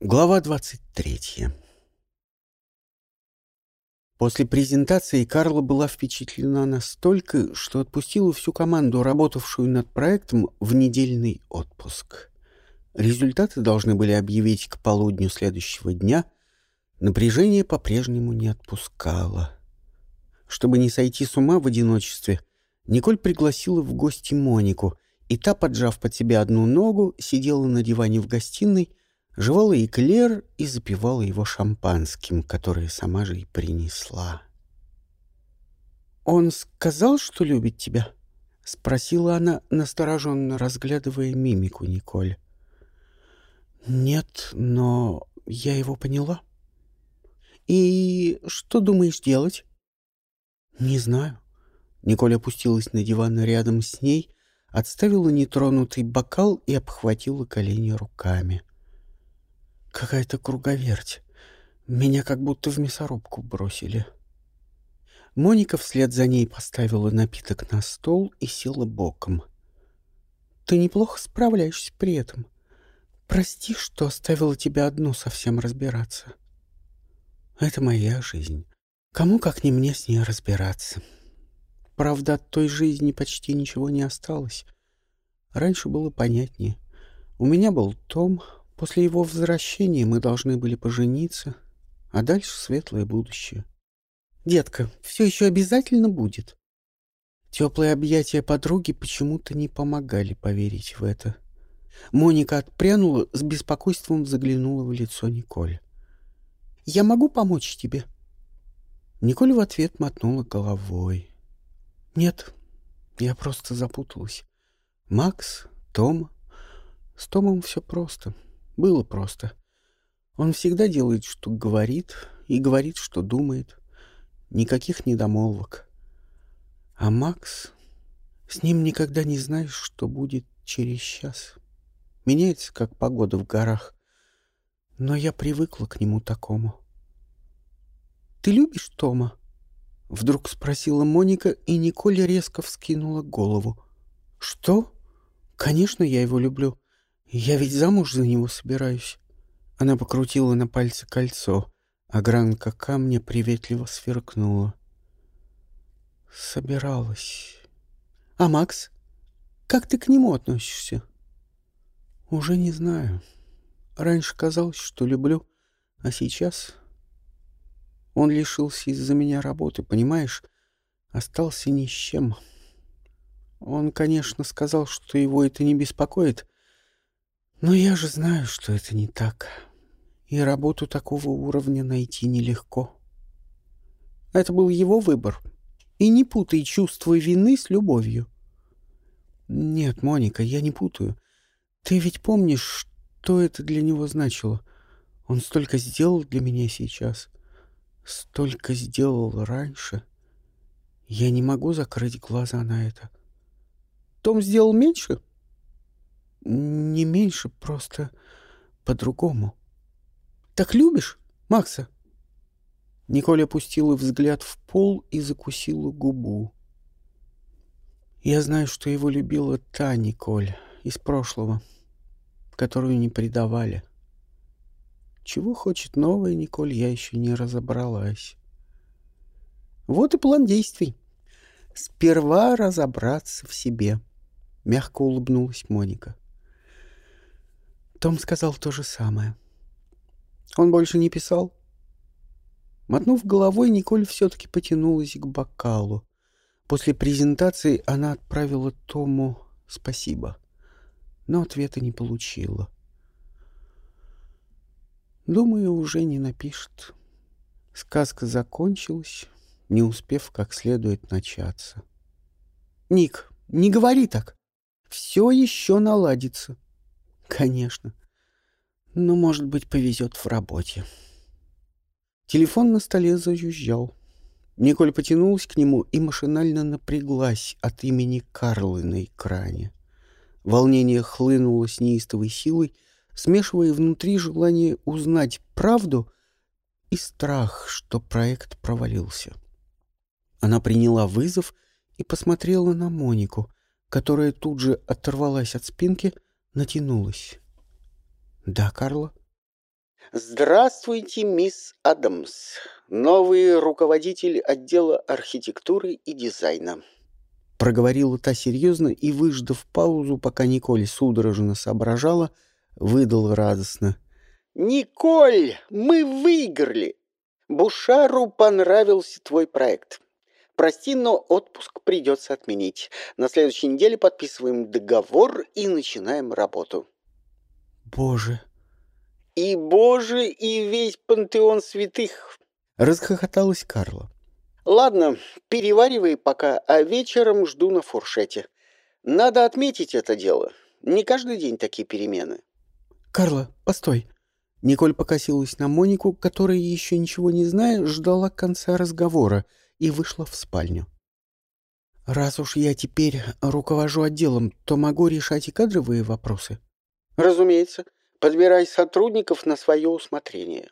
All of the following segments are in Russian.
Глава 23 После презентации Карла была впечатлена настолько, что отпустила всю команду, работавшую над проектом, в недельный отпуск. Результаты должны были объявить к полудню следующего дня. Напряжение по-прежнему не отпускало. Чтобы не сойти с ума в одиночестве, Николь пригласила в гости Монику, и та, поджав под себя одну ногу, сидела на диване в гостиной жевала эклер и запивала его шампанским, которое сама же и принесла. «Он сказал, что любит тебя?» — спросила она, настороженно разглядывая мимику Николь. «Нет, но я его поняла». «И что думаешь делать?» «Не знаю». Николь опустилась на диван рядом с ней, отставила нетронутый бокал и обхватила колени руками. Какая-то круговерть. Меня как будто в мясорубку бросили. Моника вслед за ней поставила напиток на стол и села боком. Ты неплохо справляешься при этом. Прости, что оставила тебя одну совсем разбираться. Это моя жизнь. Кому, как не мне, с ней разбираться. Правда, от той жизни почти ничего не осталось. Раньше было понятнее. У меня был Том, После его возвращения мы должны были пожениться, а дальше светлое будущее. Детка, все еще обязательно будет. Теплые объятия подруги почему-то не помогали поверить в это. Моника отпрянула, с беспокойством заглянула в лицо Николь. «Я могу помочь тебе?» Николь в ответ мотнула головой. «Нет, я просто запуталась. Макс, Том. С Томом все просто. Было просто. Он всегда делает, что говорит, и говорит, что думает. Никаких недомолвок. А Макс... С ним никогда не знаешь, что будет через час. Меняется, как погода в горах. Но я привыкла к нему такому. «Ты любишь Тома?» Вдруг спросила Моника, и Николя резко вскинула голову. «Что? Конечно, я его люблю. «Я ведь замуж за него собираюсь». Она покрутила на пальце кольцо, а гранка камня приветливо сверкнула. «Собиралась». «А Макс? Как ты к нему относишься?» «Уже не знаю. Раньше казалось, что люблю, а сейчас...» Он лишился из-за меня работы, понимаешь? Остался ни с чем. Он, конечно, сказал, что его это не беспокоит, но я же знаю, что это не так. И работу такого уровня найти нелегко. Это был его выбор. И не путай чувство вины с любовью. Нет, Моника, я не путаю. Ты ведь помнишь, что это для него значило? Он столько сделал для меня сейчас. Столько сделал раньше. Я не могу закрыть глаза на это. Том сделал меньше? — не меньше, просто по-другому. Так любишь, Макса? Николь опустила взгляд в пол и закусила губу. Я знаю, что его любила та Николь из прошлого, которую не предавали. Чего хочет новая Николь, я еще не разобралась. Вот и план действий. Сперва разобраться в себе. Мягко улыбнулась Моника. — том сказал то же самое. Он больше не писал? Мотнув головой, Николь все-таки потянулась к бокалу. После презентации она отправила Тому спасибо, но ответа не получила. Думаю, уже не напишет. Сказка закончилась, не успев как следует начаться. «Ник, не говори так. Все еще наладится», Конечно. Но, может быть, повезет в работе. Телефон на столе зажужжал. Николь потянулась к нему и машинально напряглась от имени Карлы на экране. Волнение хлынуло с неистовой силой, смешивая внутри желание узнать правду и страх, что проект провалился. Она приняла вызов и посмотрела на Монику, которая тут же оторвалась от спинки — натянулась. «Да, Карла?» Здравствуйте, мисс Адамс, новый руководитель отдела архитектуры и дизайна. Проговорила та серьезно и, выждав паузу, пока Николь судорожно соображала, выдал радостно. «Николь, мы выиграли! Бушару понравился твой проект. Прости, но отпуск придется отменить. На следующей неделе подписываем договор и начинаем работу. Боже. И Боже, и весь пантеон святых. Расхохоталась Карла. Ладно, переваривай пока, а вечером жду на фуршете. Надо отметить это дело. Не каждый день такие перемены. Карла, постой. Николь покосилась на Монику, которая, еще ничего не зная, ждала конца разговора — и вышла в спальню. «Раз уж я теперь руковожу отделом, то могу решать и кадровые вопросы?» «Разумеется. Подбирай сотрудников на свое усмотрение».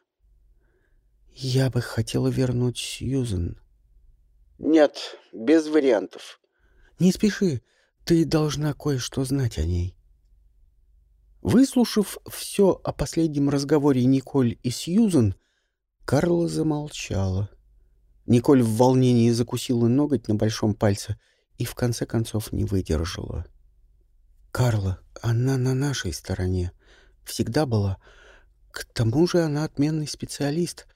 «Я бы хотела вернуть Сьюзен». «Нет, без вариантов». «Не спеши. Ты должна кое-что знать о ней». Выслушав все о последнем разговоре Николь и Сьюзен, Карла замолчала. Николь в волнении закусила ноготь на большом пальце и в конце концов не выдержала. «Карла, она на нашей стороне. Всегда была. К тому же она отменный специалист.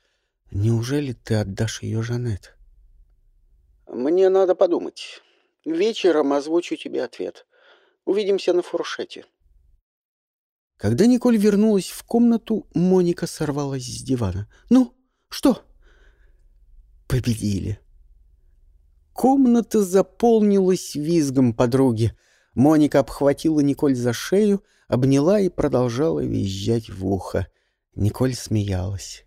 Неужели ты отдашь ее Жанет?» «Мне надо подумать. Вечером озвучу тебе ответ. Увидимся на фуршете». Когда Николь вернулась в комнату, Моника сорвалась с дивана. «Ну, что?» Победили. Комната заполнилась визгом подруги. Моника обхватила Николь за шею, обняла и продолжала визжать в ухо. Николь смеялась.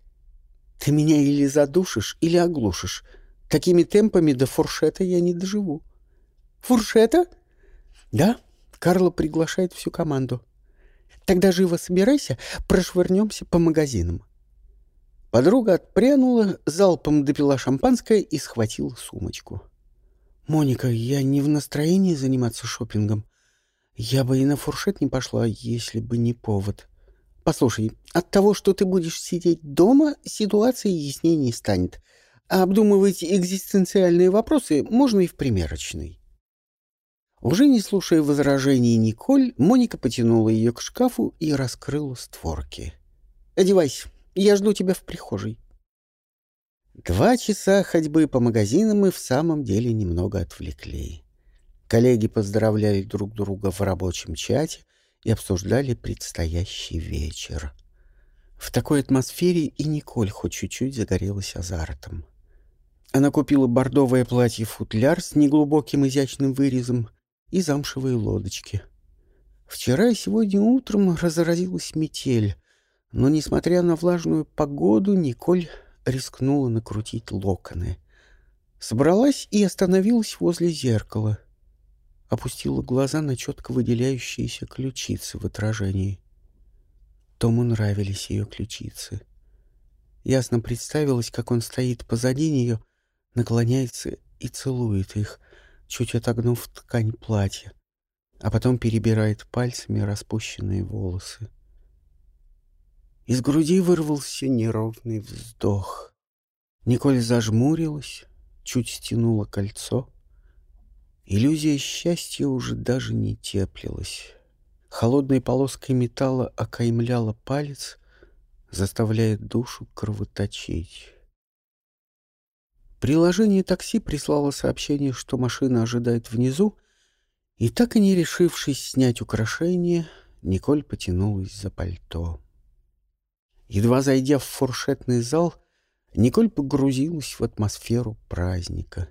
«Ты меня или задушишь, или оглушишь. Такими темпами до фуршета я не доживу». «Фуршета?» «Да, Карла приглашает всю команду». «Тогда живо собирайся, прошвырнемся по магазинам». Подруга отпрянула, залпом допила шампанское и схватила сумочку. «Моника, я не в настроении заниматься шопингом. Я бы и на фуршет не пошла, если бы не повод. Послушай, от того, что ты будешь сидеть дома, ситуация яснее не станет. А обдумывать экзистенциальные вопросы можно и в примерочной». Уже не слушая возражений Николь, Моника потянула ее к шкафу и раскрыла створки. «Одевайся, я жду тебя в прихожей». Два часа ходьбы по магазинам и в самом деле немного отвлекли. Коллеги поздравляли друг друга в рабочем чате и обсуждали предстоящий вечер. В такой атмосфере и Николь хоть чуть-чуть загорелась азартом. Она купила бордовое платье-футляр с неглубоким изящным вырезом и замшевые лодочки. Вчера и сегодня утром разразилась метель, но, несмотря на влажную погоду, Николь рискнула накрутить локоны. Собралась и остановилась возле зеркала. Опустила глаза на четко выделяющиеся ключицы в отражении. Тому нравились ее ключицы. Ясно представилось, как он стоит позади нее, наклоняется и целует их, чуть отогнув ткань платья, а потом перебирает пальцами распущенные волосы. Из груди вырвался неровный вздох. Николь зажмурилась, чуть стянула кольцо. Иллюзия счастья уже даже не теплилась. Холодной полоской металла окаймляла палец, заставляя душу кровоточить. Приложение такси прислало сообщение, что машина ожидает внизу, и так и не решившись снять украшение, Николь потянулась за пальто. Едва зайдя в фуршетный зал, Николь погрузилась в атмосферу праздника.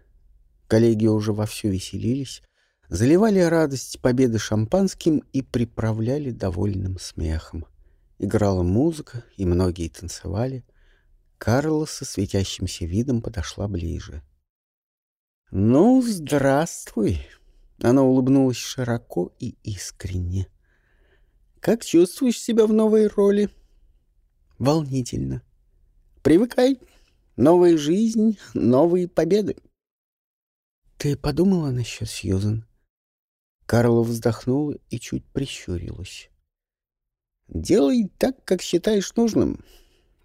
Коллеги уже вовсю веселились, заливали радость победы шампанским и приправляли довольным смехом. Играла музыка, и многие танцевали. Карла со светящимся видом подошла ближе. «Ну, здравствуй!» Она улыбнулась широко и искренне. «Как чувствуешь себя в новой роли?» Волнительно. Привыкай. Новая жизнь, новые победы. Ты подумала насчет Сьюзен? Карла вздохнула и чуть прищурилась. Делай так, как считаешь нужным.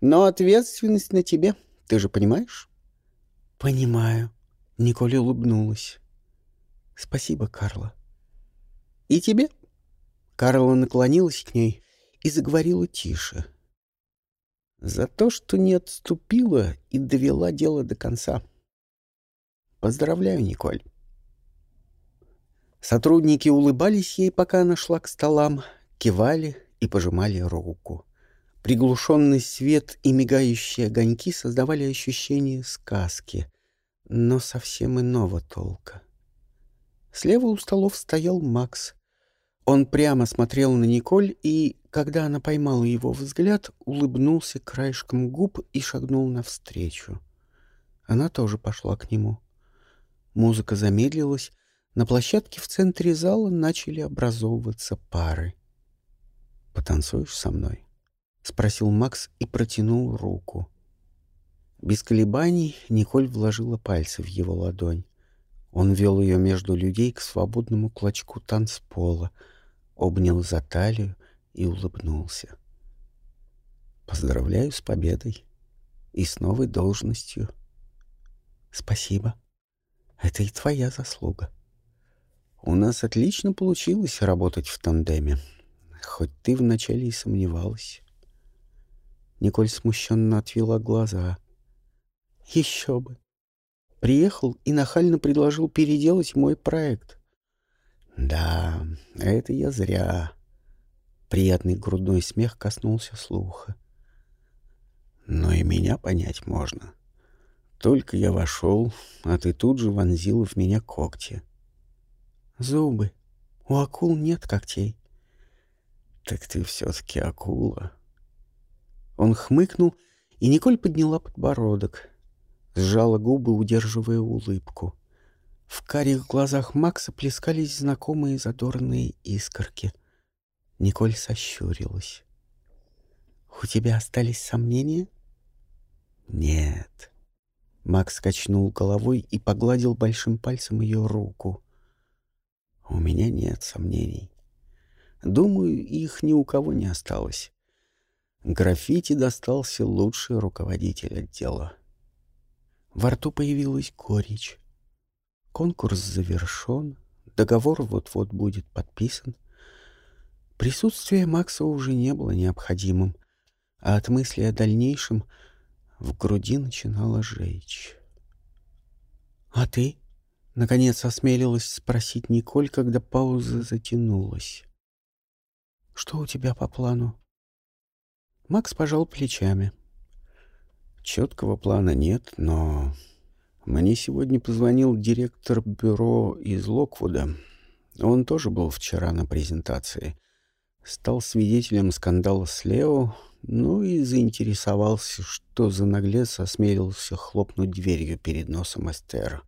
Но ответственность на тебе, ты же понимаешь? Понимаю. Николь улыбнулась. Спасибо, Карла. И тебе? Карла наклонилась к ней и заговорила тише. За то, что не отступила и довела дело до конца. Поздравляю, Николь. Сотрудники улыбались ей, пока она шла к столам, кивали и пожимали руку. Приглушенный свет и мигающие огоньки создавали ощущение сказки, но совсем иного толка. Слева у столов стоял Макс. Он прямо смотрел на Николь и, когда она поймала его взгляд, улыбнулся краешком губ и шагнул навстречу. Она тоже пошла к нему. Музыка замедлилась, на площадке в центре зала начали образовываться пары. «Потанцуешь со мной?» — спросил Макс и протянул руку. Без колебаний Николь вложила пальцы в его ладонь. Он вел ее между людей к свободному клочку танцпола, обнял за талию и улыбнулся. «Поздравляю с победой и с новой должностью». «Спасибо. Это и твоя заслуга». У нас отлично получилось работать в тандеме, хоть ты вначале и сомневалась. Николь смущенно отвела глаза. Еще бы. Приехал и нахально предложил переделать мой проект. Да, это я зря. Приятный грудной смех коснулся слуха. Но и меня понять можно. Только я вошел, а ты тут же вонзила в меня когти. Зубы. У акул нет когтей. Так ты все-таки акула. Он хмыкнул, и Николь подняла подбородок, сжала губы, удерживая улыбку. В карих глазах Макса плескались знакомые задорные искорки. Николь сощурилась. «У тебя остались сомнения?» «Нет». Макс качнул головой и погладил большим пальцем ее руку. У меня нет сомнений. Думаю, их ни у кого не осталось. Граффити достался лучший руководитель отдела. Во рту появилась горечь. Конкурс завершен, договор вот-вот будет подписан. Присутствие Макса уже не было необходимым, а от мысли о дальнейшем в груди начинало жечь. «А ты?» Наконец осмелилась спросить Николь, когда пауза затянулась. «Что у тебя по плану?» Макс пожал плечами. «Четкого плана нет, но мне сегодня позвонил директор бюро из Локвуда. Он тоже был вчера на презентации. Стал свидетелем скандала с Лео, ну и заинтересовался, что за наглец осмелился хлопнуть дверью перед носом Эстера.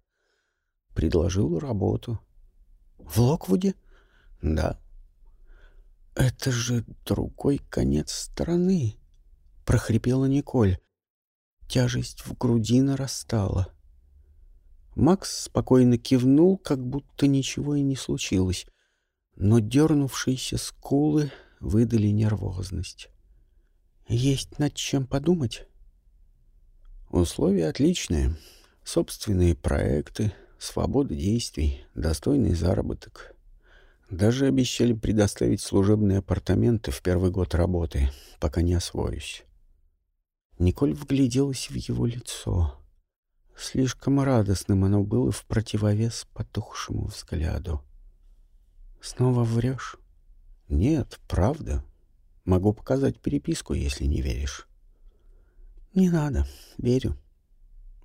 Предложил работу. В Локвуде? Да. Это же другой конец страны, прохрипела Николь. Тяжесть в груди нарастала. Макс спокойно кивнул, как будто ничего и не случилось, но дернувшиеся скулы выдали нервозность. Есть над чем подумать. Условия отличные. Собственные проекты, Свобода действий, достойный заработок. Даже обещали предоставить служебные апартаменты в первый год работы, пока не освоюсь. Николь вгляделась в его лицо. Слишком радостным оно было в противовес потухшему взгляду. «Снова врешь?» «Нет, правда. Могу показать переписку, если не веришь». «Не надо, верю».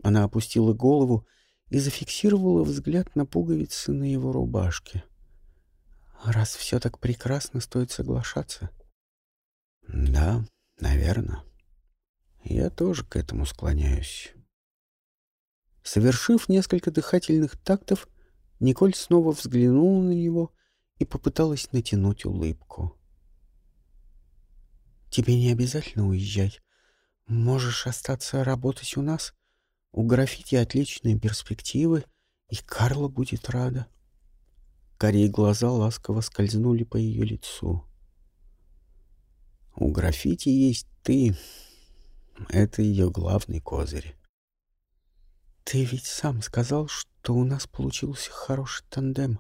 Она опустила голову и зафиксировала взгляд на пуговицы на его рубашке. Раз все так прекрасно, стоит соглашаться. Да, наверное. Я тоже к этому склоняюсь. Совершив несколько дыхательных тактов, Николь снова взглянула на него и попыталась натянуть улыбку. «Тебе не обязательно уезжать. Можешь остаться работать у нас. У граффити отличные перспективы, и Карла будет рада. Карие глаза ласково скользнули по ее лицу. У граффити есть ты. Это ее главный козырь. Ты ведь сам сказал, что у нас получился хороший тандем.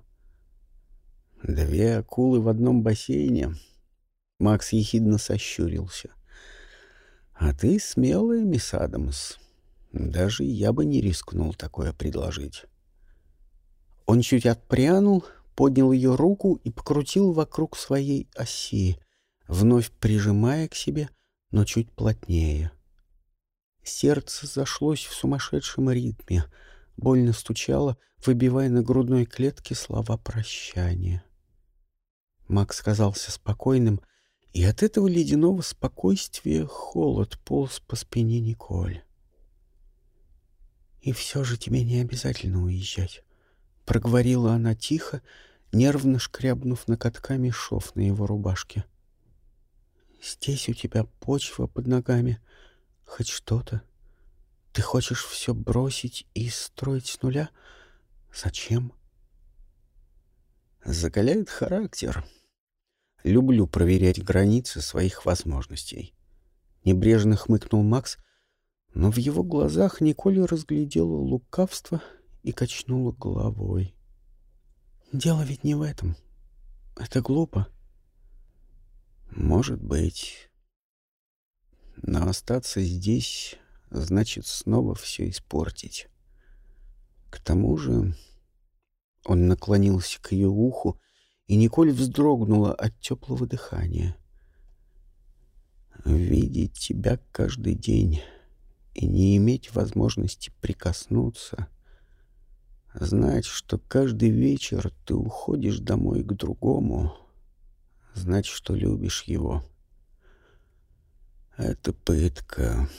Две акулы в одном бассейне. Макс ехидно сощурился. А ты смелая, мисс Адамс. Даже я бы не рискнул такое предложить. Он чуть отпрянул, поднял ее руку и покрутил вокруг своей оси, вновь прижимая к себе, но чуть плотнее. Сердце зашлось в сумасшедшем ритме, больно стучало, выбивая на грудной клетке слова прощания. Макс казался спокойным, и от этого ледяного спокойствия холод полз по спине Николь. «И все же тебе не обязательно уезжать», — проговорила она тихо, нервно шкрябнув накатками шов на его рубашке. «Здесь у тебя почва под ногами, хоть что-то. Ты хочешь все бросить и строить с нуля? Зачем?» «Закаляет характер. Люблю проверять границы своих возможностей». Небрежно хмыкнул Макс, но в его глазах Николь разглядела лукавство и качнула головой. «Дело ведь не в этом. Это глупо». «Может быть. Но остаться здесь значит снова все испортить. К тому же...» Он наклонился к ее уху, и Николь вздрогнула от теплого дыхания. «Видеть тебя каждый день...» и не иметь возможности прикоснуться, знать, что каждый вечер ты уходишь домой к другому, знать, что любишь его. Это пытка,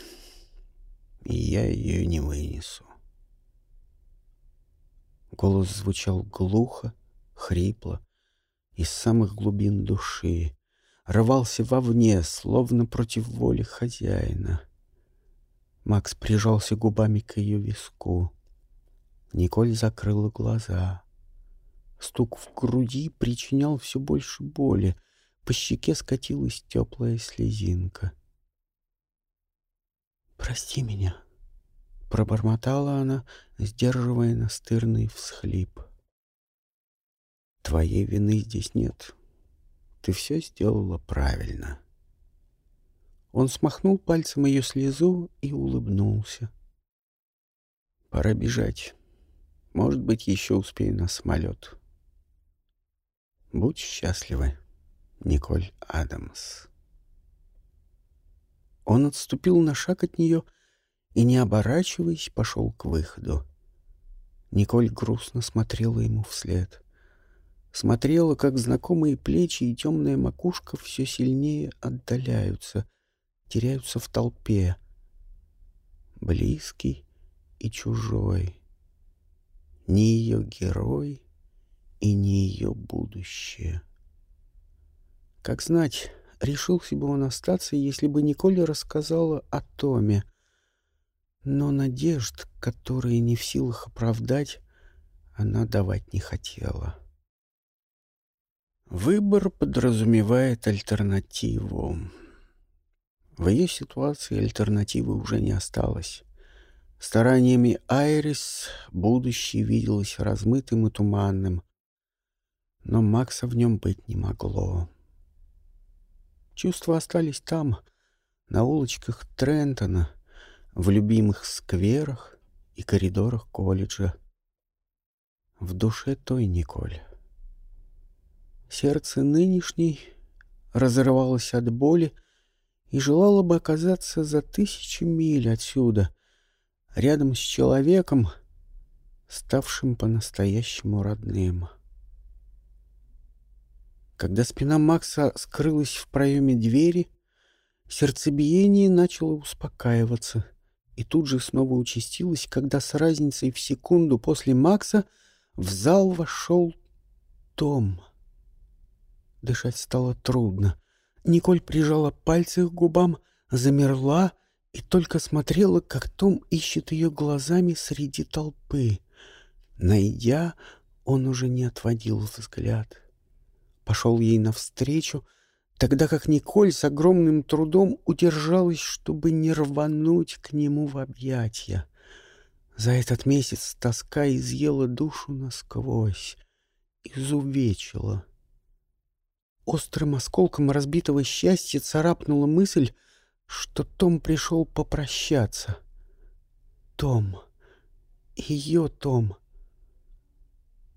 и я ее не вынесу. Голос звучал глухо, хрипло, из самых глубин души, рвался вовне, словно против воли хозяина — Макс прижался губами к ее виску. Николь закрыла глаза. Стук в груди причинял все больше боли. По щеке скатилась теплая слезинка. «Прости меня», — пробормотала она, сдерживая настырный всхлип. «Твоей вины здесь нет. Ты все сделала правильно». Он смахнул пальцем ее слезу и улыбнулся. «Пора бежать. Может быть, еще успею на самолет. Будь счастливы, Николь Адамс». Он отступил на шаг от нее и, не оборачиваясь, пошел к выходу. Николь грустно смотрела ему вслед. Смотрела, как знакомые плечи и темная макушка все сильнее отдаляются, теряются в толпе. Близкий и чужой. Не ее герой и не ее будущее. Как знать, решился бы он остаться, если бы Николь рассказала о Томе. Но надежд, которые не в силах оправдать, она давать не хотела. Выбор подразумевает альтернативу. В ее ситуации альтернативы уже не осталось. Стараниями Айрис будущее виделось размытым и туманным, но Макса в нем быть не могло. Чувства остались там, на улочках Трентона, в любимых скверах и коридорах колледжа. В душе той Николь. Сердце нынешней разрывалось от боли, и желала бы оказаться за тысячи миль отсюда, рядом с человеком, ставшим по-настоящему родным. Когда спина Макса скрылась в проеме двери, сердцебиение начало успокаиваться и тут же снова участилось, когда с разницей в секунду после Макса в зал вошел Том. Дышать стало трудно. Николь прижала пальцы к губам, замерла и только смотрела, как Том ищет ее глазами среди толпы. Найдя, он уже не отводил взгляд. Пошел ей навстречу, тогда как Николь с огромным трудом удержалась, чтобы не рвануть к нему в объятия. За этот месяц тоска изъела душу насквозь, изувечила. Острым осколком разбитого счастья царапнула мысль, что Том пришел попрощаться. Том. Ее Том.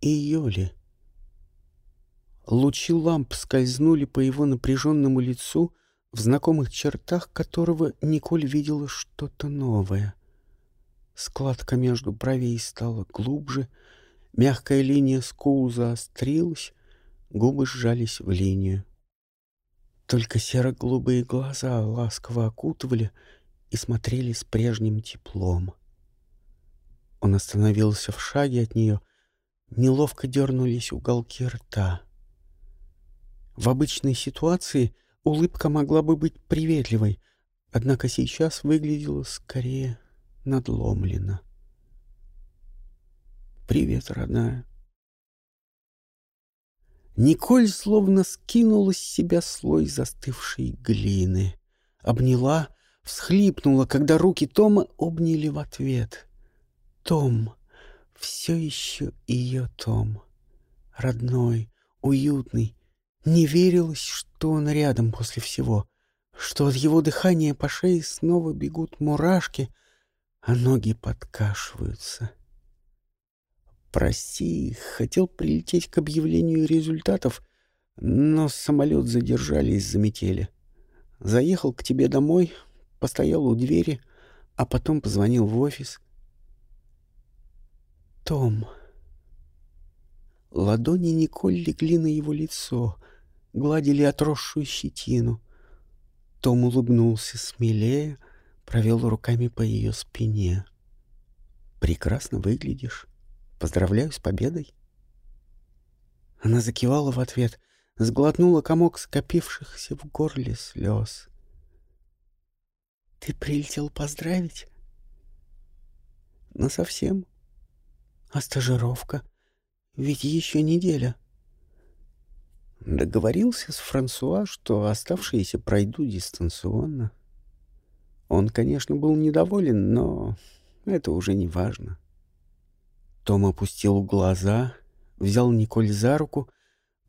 Ее ли? Лучи ламп скользнули по его напряженному лицу, в знакомых чертах которого Николь видела что-то новое. Складка между бровей стала глубже, мягкая линия скул заострилась, губы сжались в линию. Только серо-голубые глаза ласково окутывали и смотрели с прежним теплом. Он остановился в шаге от нее, неловко дернулись уголки рта. В обычной ситуации улыбка могла бы быть приветливой, однако сейчас выглядела скорее надломленно. «Привет, родная», Николь словно скинула с себя слой застывшей глины. Обняла, всхлипнула, когда руки Тома обняли в ответ. Том, все еще ее Том. Родной, уютный. Не верилось, что он рядом после всего, что от его дыхания по шее снова бегут мурашки, а ноги подкашиваются. «Прости, хотел прилететь к объявлению результатов, но самолет задержали из-за метели. Заехал к тебе домой, постоял у двери, а потом позвонил в офис». «Том...» Ладони Николь легли на его лицо, гладили отросшую щетину. Том улыбнулся смелее, провел руками по ее спине. «Прекрасно выглядишь». Поздравляю с победой. Она закивала в ответ, сглотнула комок скопившихся в горле слез. Ты прилетел поздравить? Ну, совсем. А стажировка? Ведь еще неделя. Договорился с Франсуа, что оставшиеся пройду дистанционно. Он, конечно, был недоволен, но это уже не важно. — том опустил глаза, взял Николь за руку,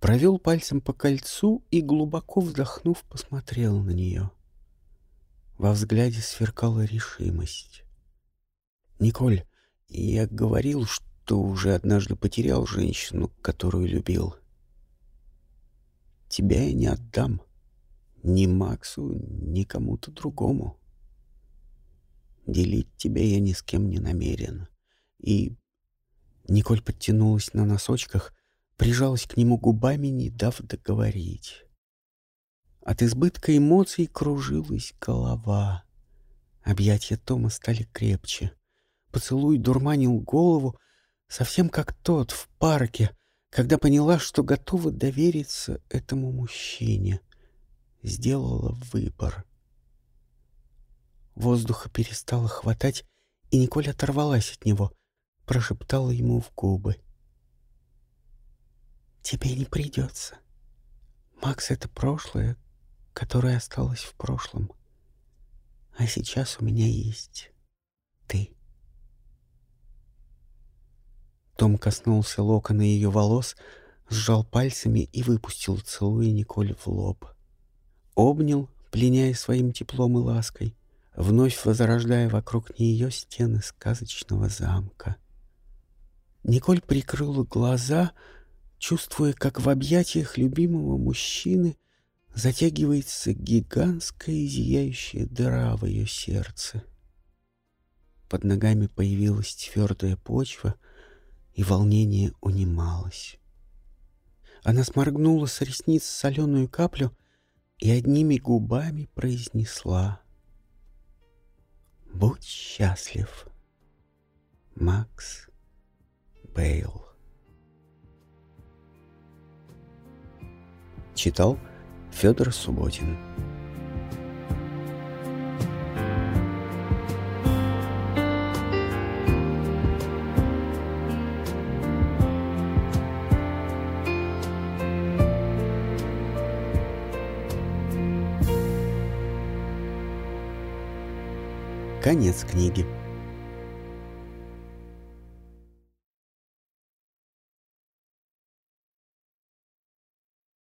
провел пальцем по кольцу и, глубоко вздохнув, посмотрел на нее. Во взгляде сверкала решимость. «Николь, я говорил, что уже однажды потерял женщину, которую любил. Тебя я не отдам. Ни Максу, ни кому-то другому. Делить тебя я ни с кем не намерен. И Николь подтянулась на носочках, прижалась к нему губами, не дав договорить. От избытка эмоций кружилась голова. Объятия Тома стали крепче. Поцелуй дурманил голову, совсем как тот в парке, когда поняла, что готова довериться этому мужчине. Сделала выбор. Воздуха перестало хватать, и Николь оторвалась от него, прошептала ему в губы. «Тебе не придется. Макс — это прошлое, которое осталось в прошлом. А сейчас у меня есть ты». Том коснулся локона ее волос, сжал пальцами и выпустил, целуя Николь в лоб. Обнял, пленяя своим теплом и лаской, вновь возрождая вокруг нее стены сказочного замка. Николь прикрыла глаза, чувствуя, как в объятиях любимого мужчины затягивается гигантская зияющая дыра в ее сердце. Под ногами появилась твердая почва, и волнение унималось. Она сморгнула с ресниц соленую каплю и одними губами произнесла «Будь счастлив, Макс». Бейл. Читал Федор Субботин. Конец книги.